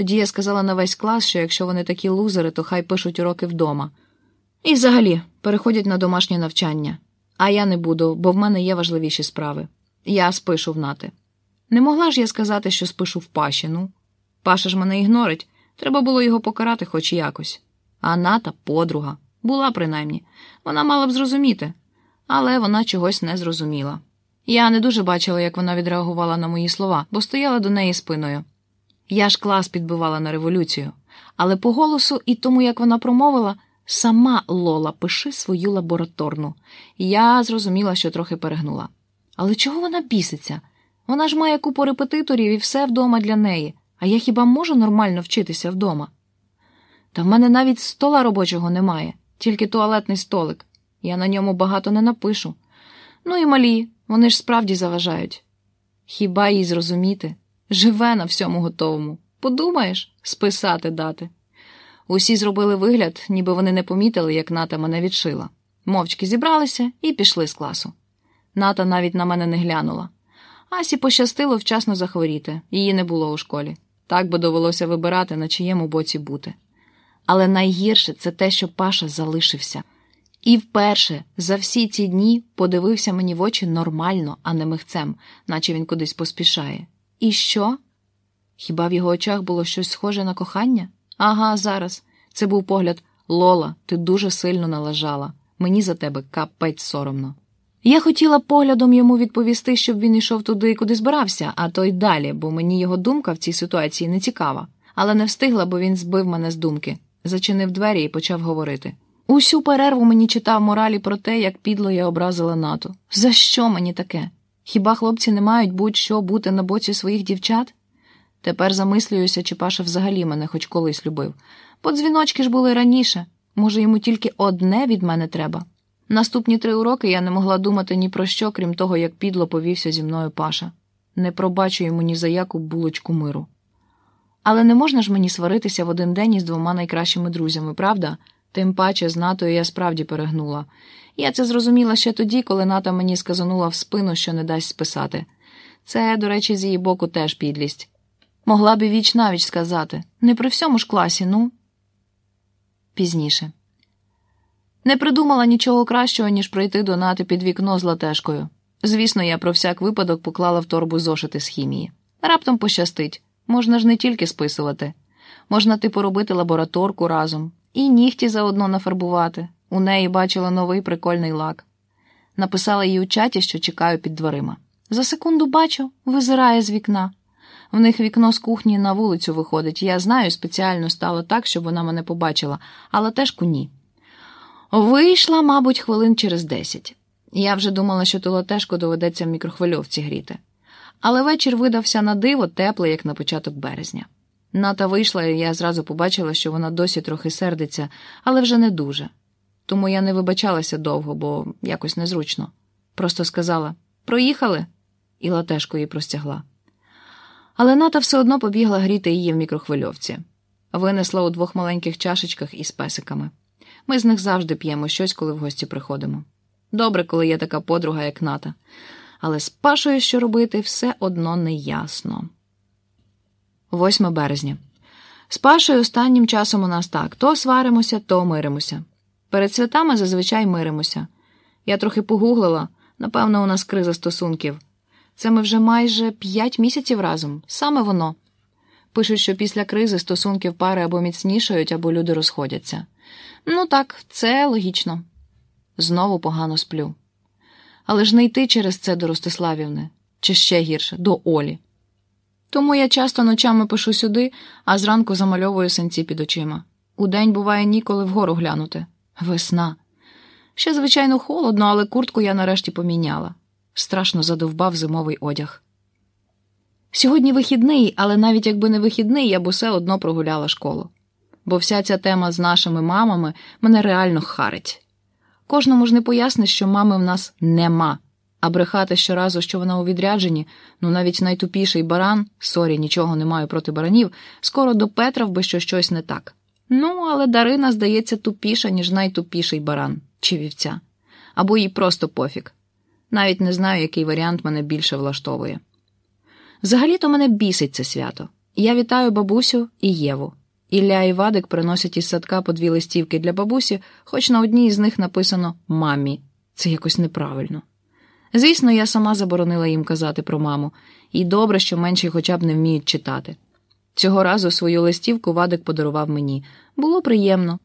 Тоді я сказала на весь клас, що якщо вони такі лузери, то хай пишуть уроки вдома. І взагалі переходять на домашнє навчання. А я не буду, бо в мене є важливіші справи. Я спишу в нати. Не могла ж я сказати, що спишу в паші, ну. Паша ж мене ігнорить. Треба було його покарати хоч якось. А ната подруга. Була принаймні. Вона мала б зрозуміти. Але вона чогось не зрозуміла. Я не дуже бачила, як вона відреагувала на мої слова, бо стояла до неї спиною. Я ж клас підбивала на революцію, але по голосу і тому, як вона промовила, сама Лола, пиши свою лабораторну. Я зрозуміла, що трохи перегнула. Але чого вона біситься? Вона ж має купу репетиторів і все вдома для неї, а я хіба можу нормально вчитися вдома? Та в мене навіть стола робочого немає, тільки туалетний столик. Я на ньому багато не напишу. Ну і малі, вони ж справді заважають. Хіба їй зрозуміти? Живе на всьому готовому. Подумаєш, списати дати. Усі зробили вигляд, ніби вони не помітили, як ната мене відшила. Мовчки зібралися і пішли з класу. Ната навіть на мене не глянула. Асі пощастило вчасно захворіти, її не було у школі. Так би довелося вибирати, на чиєму боці бути. Але найгірше це те, що Паша залишився. І вперше за всі ці дні подивився мені в очі нормально, а не михцем, наче він кудись поспішає. І що? Хіба в його очах було щось схоже на кохання? Ага, зараз. Це був погляд Лола, ти дуже сильно налажала. Мені за тебе капець соромно. Я хотіла поглядом йому відповісти, щоб він йшов туди, куди збирався, а то й далі, бо мені його думка в цій ситуації не цікава. Але не встигла, бо він збив мене з думки, зачинив двері і почав говорити. Усю перерву мені читав моралі про те, як підло я образила НАТО. За що мені таке? Хіба хлопці не мають будь-що бути на боці своїх дівчат? Тепер замислююся, чи Паша взагалі мене хоч колись любив. Бо дзвіночки ж були раніше. Може, йому тільки одне від мене треба. Наступні три уроки я не могла думати ні про що, крім того, як підло повівся зі мною Паша. Не пробачу йому ні за яку булочку миру. Але не можна ж мені сваритися в один день із двома найкращими друзями, правда? Тим паче з натою я справді перегнула. Я це зрозуміла ще тоді, коли ната мені сказанула в спину, що не дасть списати. Це, до речі, з її боку теж підлість. Могла б і віч навіч сказати не при всьому ж класі, ну. Пізніше. Не придумала нічого кращого, ніж прийти до нати під вікно з латешкою. Звісно, я про всяк випадок поклала в торбу зошити з хімії. Раптом пощастить. Можна ж не тільки списувати. Можна типу робити лабораторку разом, і нігті заодно нафарбувати. У неї бачила новий прикольний лак. Написала їй у чаті, що чекаю під дверима. За секунду бачу, визирає з вікна. В них вікно з кухні на вулицю виходить. Я знаю, спеціально стало так, щоб вона мене побачила, але теж куні. Вийшла, мабуть, хвилин через десять. Я вже думала, що ту доведеться в мікрохвильовці гріти. Але вечір видався на диво теплий, як на початок березня. Ната вийшла, і я зразу побачила, що вона досі трохи сердиться, але вже не дуже. Тому я не вибачалася довго, бо якось незручно. Просто сказала проїхали, і латешку її простягла. Але ната все одно побігла гріти її в мікрохвильовці, винесла у двох маленьких чашечках із песиками. Ми з них завжди п'ємо щось, коли в гості приходимо. Добре, коли є така подруга, як ната, але з пашою, що робити, все одно не ясно. 8 березня. З Пашою останнім часом у нас так: то сваримося, то миримося. Перед святами зазвичай миримося. Я трохи погуглила, напевно, у нас криза стосунків. Це ми вже майже п'ять місяців разом, саме воно. Пишуть, що після кризи стосунків пари або міцнішають, або люди розходяться. Ну так, це логічно. Знову погано сплю. Але ж не йти через це до Ростиславівни, чи ще гірше, до Олі. Тому я часто ночами пишу сюди, а зранку замальовую синці під очима. Удень буває ніколи вгору глянути. Весна. Ще, звичайно, холодно, але куртку я нарешті поміняла. Страшно задовбав зимовий одяг. Сьогодні вихідний, але навіть якби не вихідний, я б усе одно прогуляла школу. Бо вся ця тема з нашими мамами мене реально харить. Кожному ж не поясниш, що мами в нас нема. А брехати щоразу, що вона у відрядженні, ну навіть найтупіший баран, сорі, нічого не маю проти баранів, скоро допетрав би, що щось не так. Ну, але Дарина, здається, тупіша, ніж найтупіший баран чи вівця. Або їй просто пофіг. Навіть не знаю, який варіант мене більше влаштовує. Взагалі-то мене бісить це свято. Я вітаю бабусю і Єву. Ілля і Вадик приносять із садка по дві листівки для бабусі, хоч на одній із них написано мамі. Це якось неправильно. Звісно, я сама заборонила їм казати про маму, і добре, що менші хоча б не вміють читати. Цього разу свою листівку Вадик подарував мені. Було приємно.